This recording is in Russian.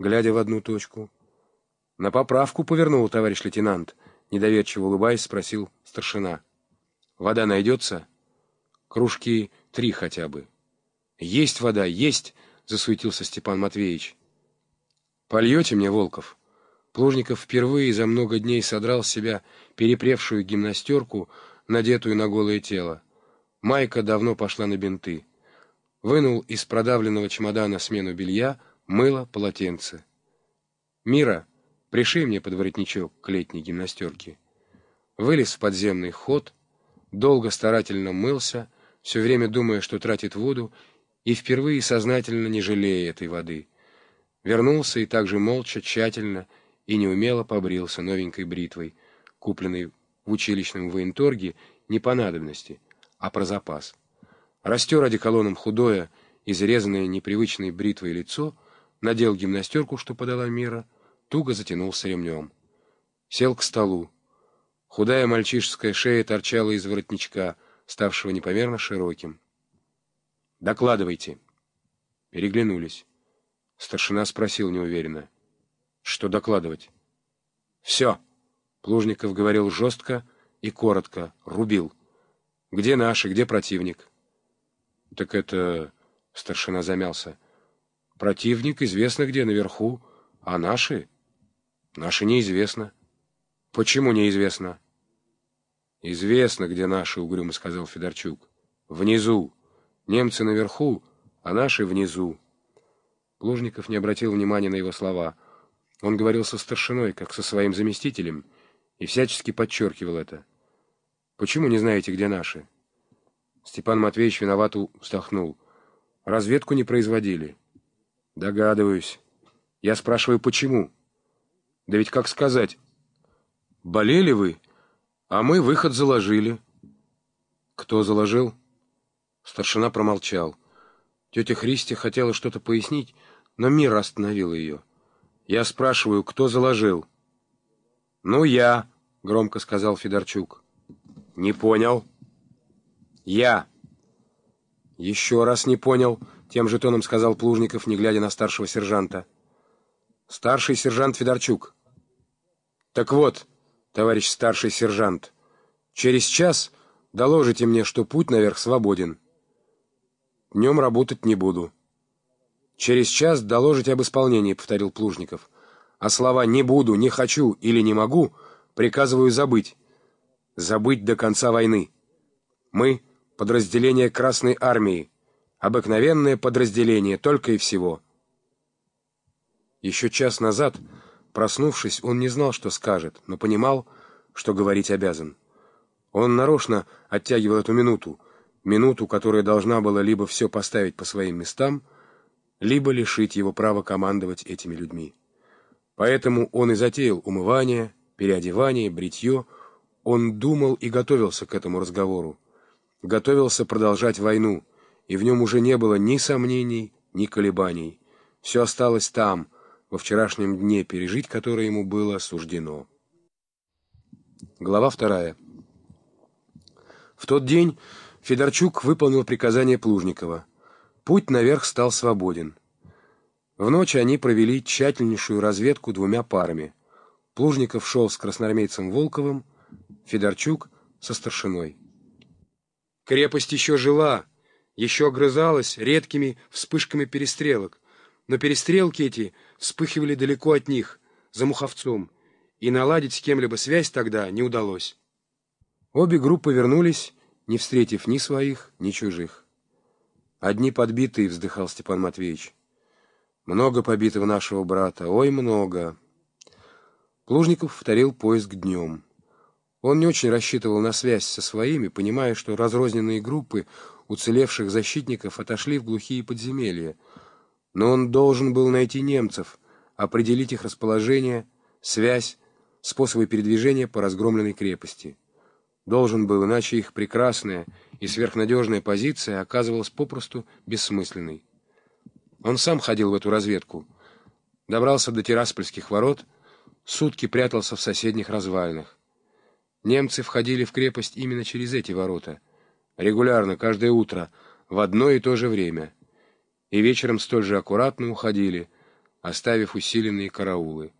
глядя в одну точку. «На поправку повернул, товарищ лейтенант», — недоверчиво улыбаясь, спросил старшина. «Вода найдется?» «Кружки три хотя бы». «Есть вода, есть!» — засуетился Степан Матвеевич. «Польете мне, Волков?» Плужников впервые за много дней содрал с себя перепревшую гимнастерку, надетую на голое тело. Майка давно пошла на бинты. Вынул из продавленного чемодана смену белья, мыло, полотенце. «Мира, пришей мне под воротничок к летней гимнастерке». Вылез в подземный ход, долго старательно мылся, все время думая, что тратит воду, и впервые сознательно не жалея этой воды. Вернулся и также молча, тщательно и неумело побрился новенькой бритвой, купленной в училищном военторге не по надобности, а про запас. Растер одеколоном худое, изрезанное непривычной бритвой лицо, надел гимнастерку, что подала Мира, туго затянулся ремнем. Сел к столу. Худая мальчишеская шея торчала из воротничка, ставшего непомерно широким. «Докладывайте». Переглянулись. Старшина спросил неуверенно. «Что докладывать?» «Все», — Плужников говорил жестко и коротко, рубил. «Где наши, где противник?» Так это... Старшина замялся. Противник известно где, наверху. А наши? Наши неизвестно. Почему неизвестно? Известно, где наши, угрюмо сказал Федорчук. Внизу. Немцы наверху, а наши внизу. Плужников не обратил внимания на его слова. Он говорил со старшиной, как со своим заместителем, и всячески подчеркивал это. «Почему не знаете, где наши?» Степан Матвеевич виновато вздохнул. Разведку не производили. Догадываюсь. Я спрашиваю, почему? Да ведь как сказать? Болели вы, а мы выход заложили. Кто заложил? Старшина промолчал. Тетя Христи хотела что-то пояснить, но мир остановил ее. Я спрашиваю, кто заложил? Ну, я, громко сказал Федорчук. Не понял. «Я». «Еще раз не понял», — тем же тоном сказал Плужников, не глядя на старшего сержанта. «Старший сержант Федорчук». «Так вот, товарищ старший сержант, через час доложите мне, что путь наверх свободен. Днем работать не буду». «Через час доложите об исполнении», — повторил Плужников. «А слова «не буду», «не хочу» или «не могу» приказываю забыть. Забыть до конца войны. Мы подразделение Красной Армии. Обыкновенное подразделение, только и всего. Еще час назад, проснувшись, он не знал, что скажет, но понимал, что говорить обязан. Он нарочно оттягивал эту минуту, минуту, которая должна была либо все поставить по своим местам, либо лишить его права командовать этими людьми. Поэтому он и затеял умывание, переодевание, бритье, он думал и готовился к этому разговору готовился продолжать войну, и в нем уже не было ни сомнений, ни колебаний. Все осталось там, во вчерашнем дне, пережить которое ему было суждено. Глава вторая. В тот день Федорчук выполнил приказание Плужникова. Путь наверх стал свободен. В ночь они провели тщательнейшую разведку двумя парами. Плужников шел с красноармейцем Волковым, Федорчук со старшиной. Крепость еще жила, еще огрызалась редкими вспышками перестрелок, но перестрелки эти вспыхивали далеко от них, за Муховцом, и наладить с кем-либо связь тогда не удалось. Обе группы вернулись, не встретив ни своих, ни чужих. «Одни подбитые», — вздыхал Степан Матвеевич. «Много побитого нашего брата, ой, много». Плужников повторил поиск днем. Он не очень рассчитывал на связь со своими, понимая, что разрозненные группы уцелевших защитников отошли в глухие подземелья. Но он должен был найти немцев, определить их расположение, связь, способы передвижения по разгромленной крепости. Должен был, иначе их прекрасная и сверхнадежная позиция оказывалась попросту бессмысленной. Он сам ходил в эту разведку, добрался до Тираспольских ворот, сутки прятался в соседних развалинах. Немцы входили в крепость именно через эти ворота. Регулярно, каждое утро, в одно и то же время. И вечером столь же аккуратно уходили, оставив усиленные караулы.